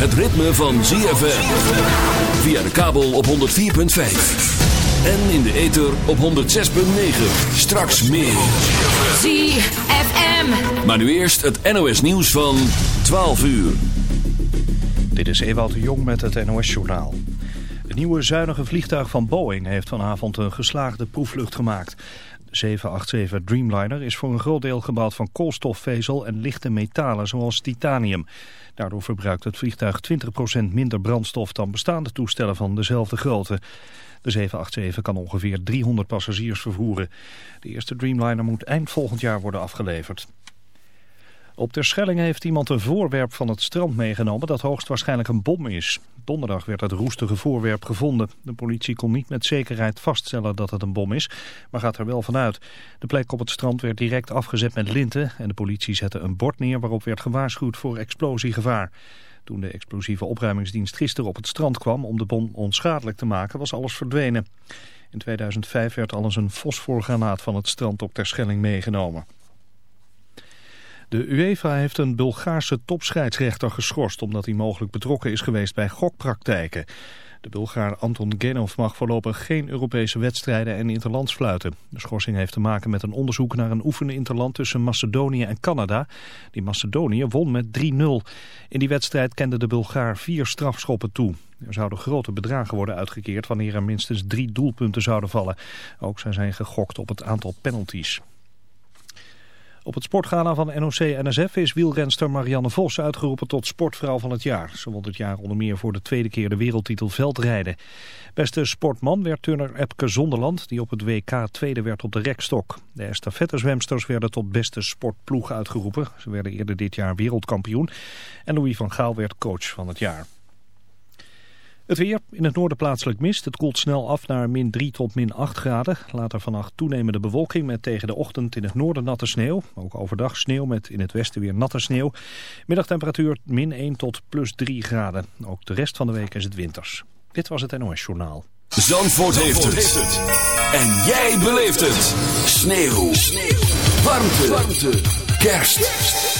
Het ritme van ZFM. Via de kabel op 104.5. En in de ether op 106.9. Straks meer. ZFM. Maar nu eerst het NOS nieuws van 12 uur. Dit is Ewout de Jong met het NOS-journaal. Het nieuwe zuinige vliegtuig van Boeing heeft vanavond een geslaagde proefvlucht gemaakt. De 787 Dreamliner is voor een groot deel gebouwd van koolstofvezel en lichte metalen zoals titanium. Daardoor verbruikt het vliegtuig 20% minder brandstof dan bestaande toestellen van dezelfde grootte. De 787 kan ongeveer 300 passagiers vervoeren. De eerste Dreamliner moet eind volgend jaar worden afgeleverd. Op Terschelling heeft iemand een voorwerp van het strand meegenomen dat hoogstwaarschijnlijk een bom is. Donderdag werd het roestige voorwerp gevonden. De politie kon niet met zekerheid vaststellen dat het een bom is, maar gaat er wel vanuit. De plek op het strand werd direct afgezet met linten en de politie zette een bord neer waarop werd gewaarschuwd voor explosiegevaar. Toen de explosieve opruimingsdienst gisteren op het strand kwam om de bom onschadelijk te maken was alles verdwenen. In 2005 werd al eens een fosforgranaat van het strand op Terschelling meegenomen. De UEFA heeft een Bulgaarse topscheidsrechter geschorst omdat hij mogelijk betrokken is geweest bij gokpraktijken. De Bulgaar Anton Genov mag voorlopig geen Europese wedstrijden en interlands fluiten. De schorsing heeft te maken met een onderzoek naar een oefenen interland tussen Macedonië en Canada. Die Macedonië won met 3-0. In die wedstrijd kende de Bulgaar vier strafschoppen toe. Er zouden grote bedragen worden uitgekeerd wanneer er minstens drie doelpunten zouden vallen. Ook zijn zij gegokt op het aantal penalties. Op het sportgala van NOC-NSF is wielrenster Marianne Vos uitgeroepen tot sportvrouw van het jaar. Ze won dit jaar onder meer voor de tweede keer de wereldtitel veldrijden. Beste sportman werd turner Epke Zonderland, die op het WK tweede werd op de rekstok. De estafettezwemsters werden tot beste sportploeg uitgeroepen. Ze werden eerder dit jaar wereldkampioen. En Louis van Gaal werd coach van het jaar. Het weer, in het noorden plaatselijk mist. Het koelt snel af naar min 3 tot min 8 graden. Later vannacht toenemende bewolking met tegen de ochtend in het noorden natte sneeuw. Ook overdag sneeuw met in het westen weer natte sneeuw. Middagtemperatuur min 1 tot plus 3 graden. Ook de rest van de week is het winters. Dit was het NOS Journaal. Zandvoort, heeft, het. En jij beleeft het. Sneeuw. Sneeuw. Warmte. Warmte. Kerst.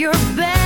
your best.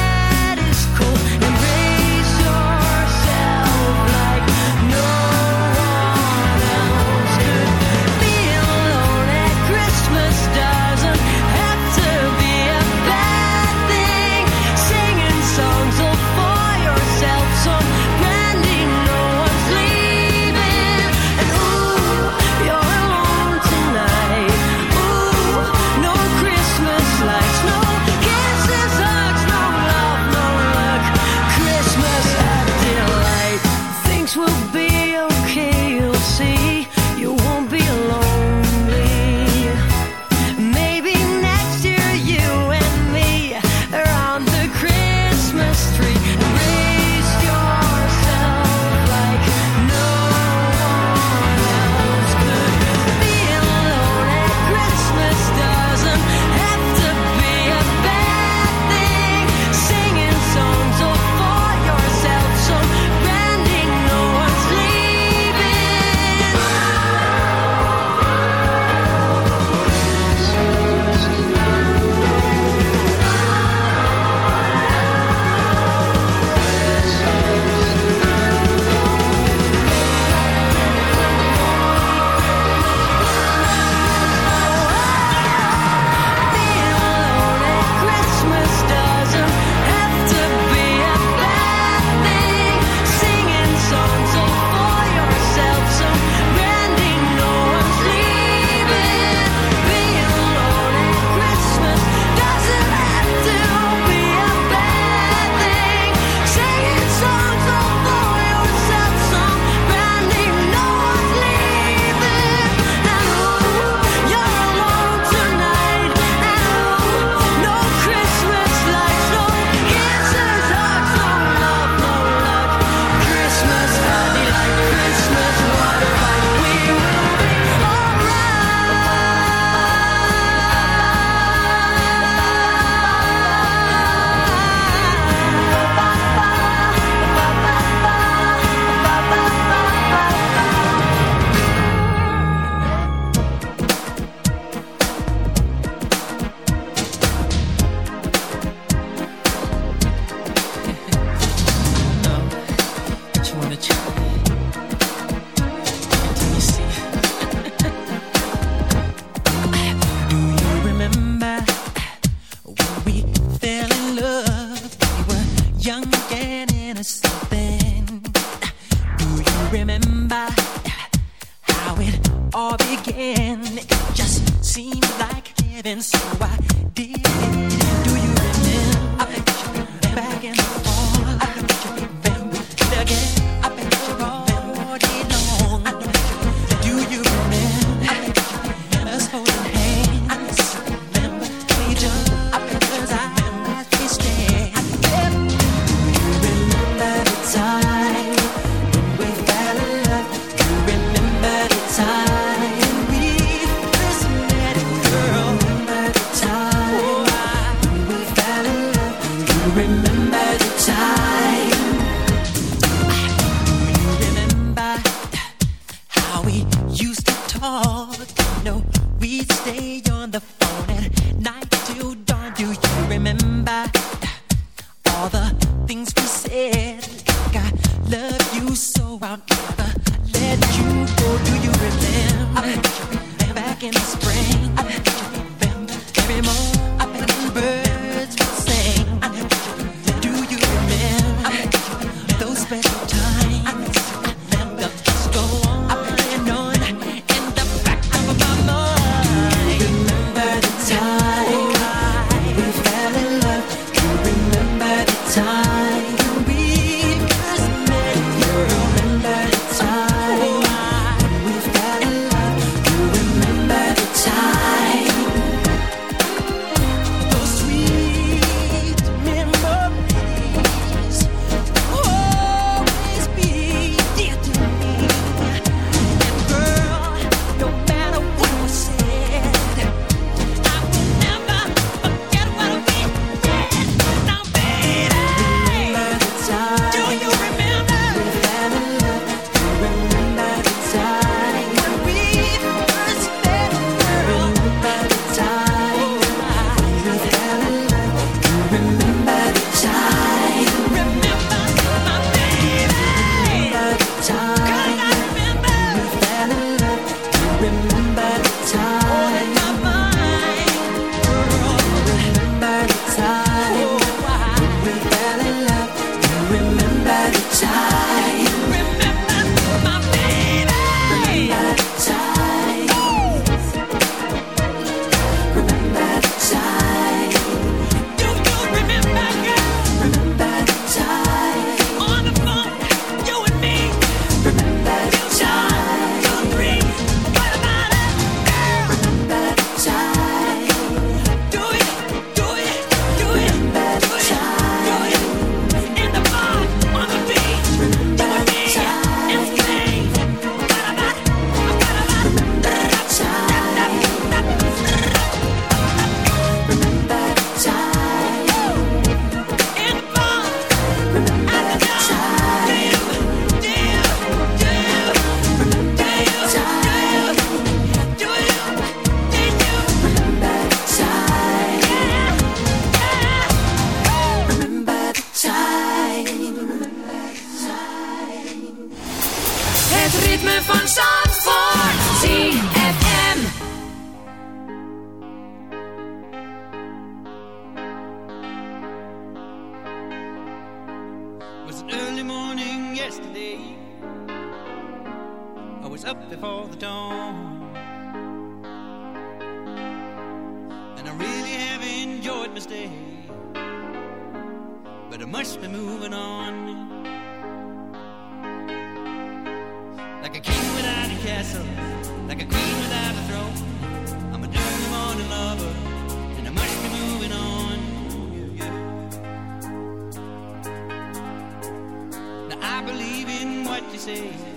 see.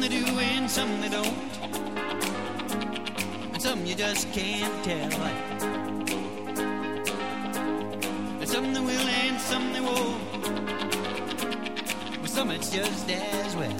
Some they do and some they don't. And some you just can't tell. And some they will and some they won't. But some it's just as well.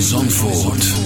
Zandvoort.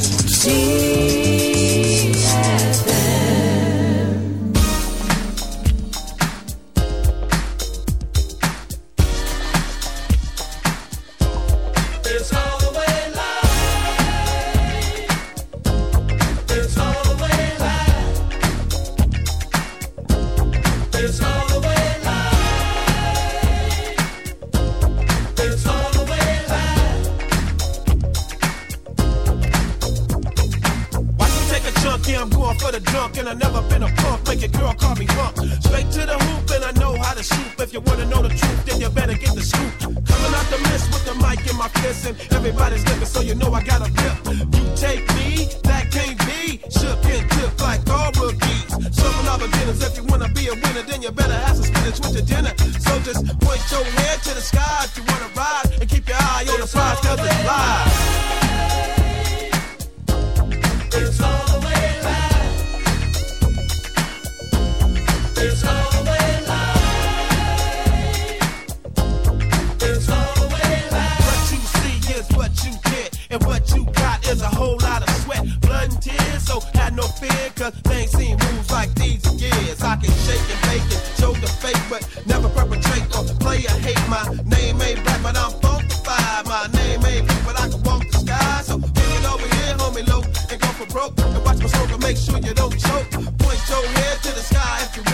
A winner, then you better have some spinach with your dinner. So just point your head to the sky if you wanna ride, and keep your eye on the prize, cause it's live. Make sure you don't choke. Point your head to the sky if you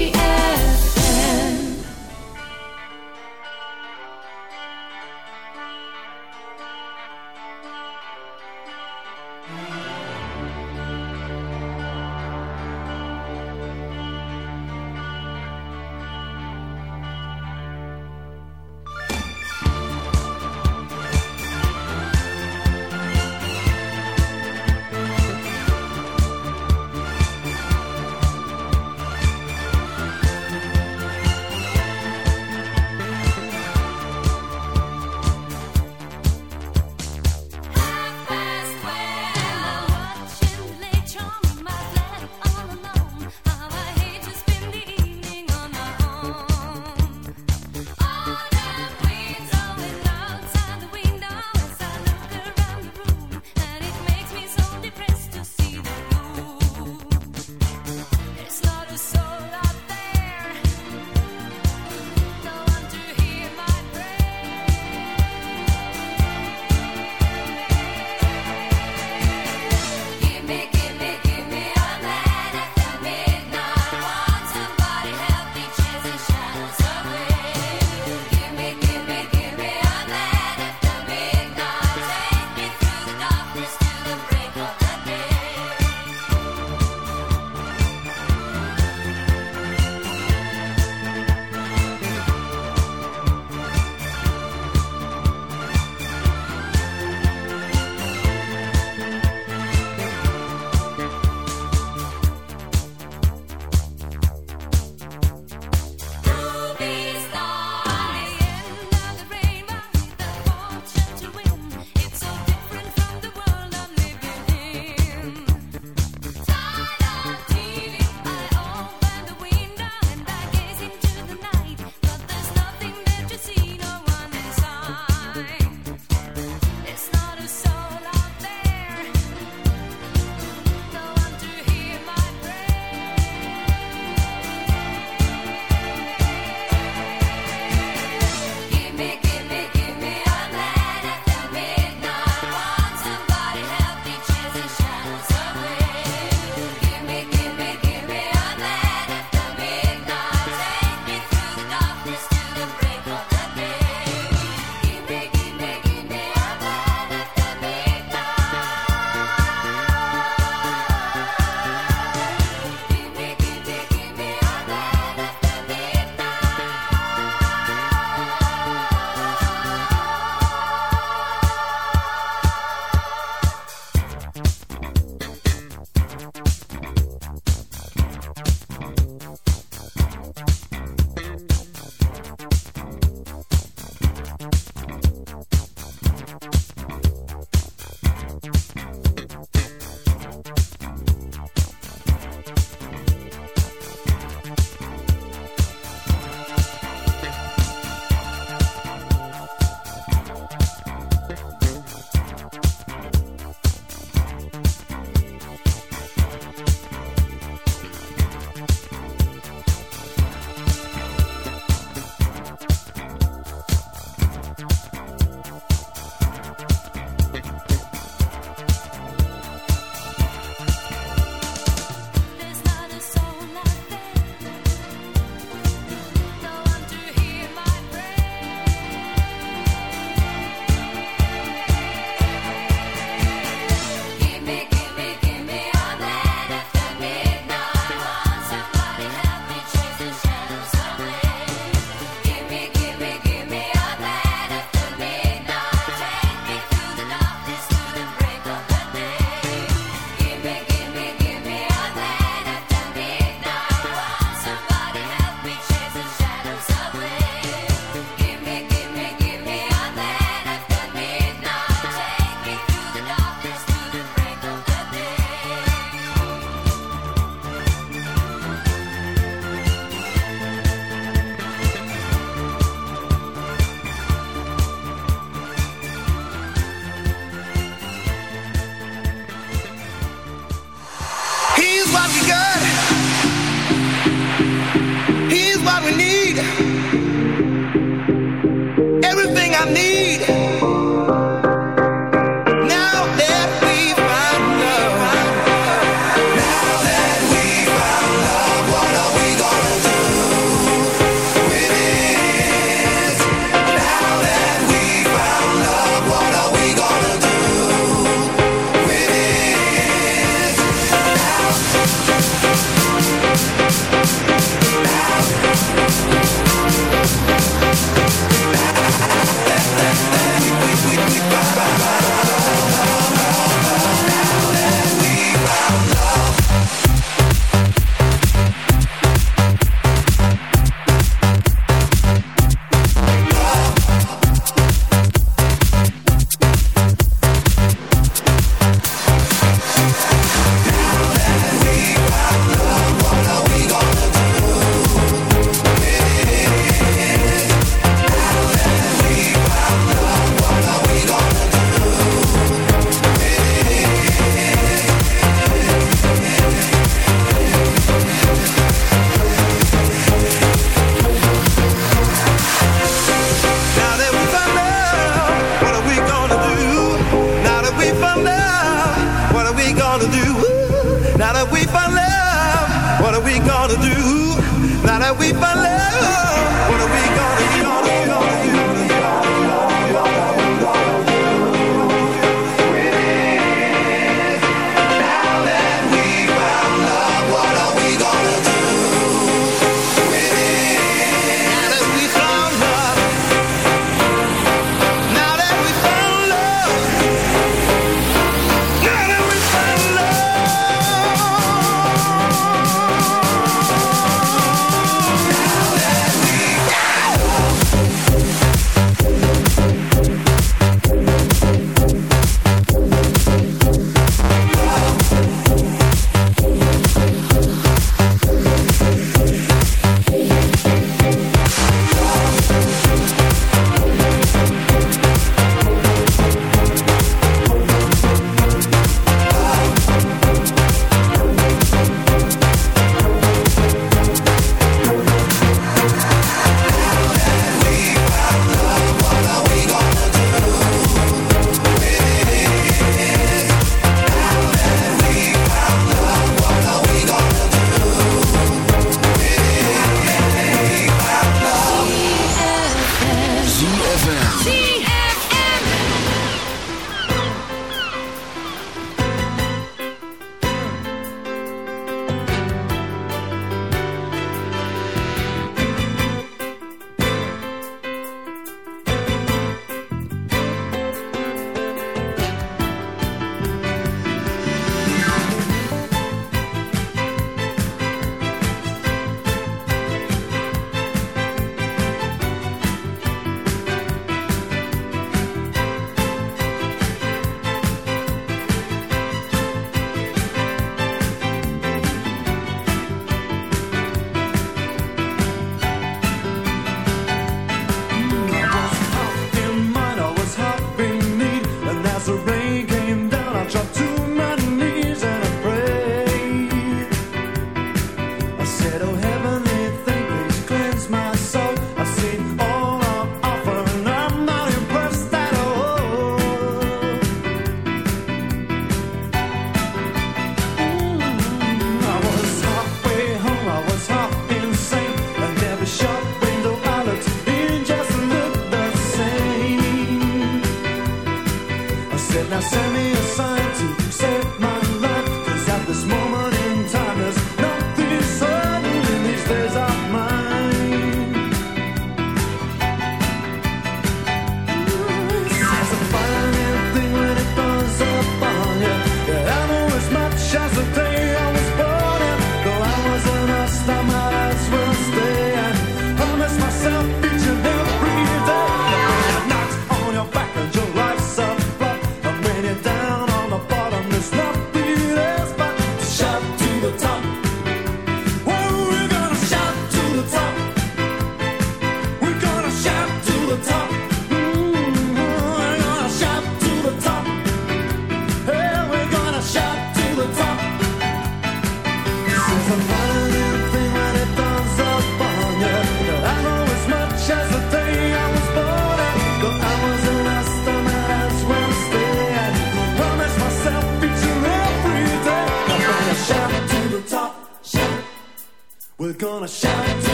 Самая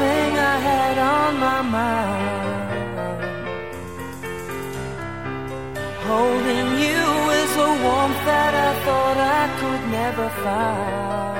thing I had on my mind. Holding you is a warmth that I thought I could never find.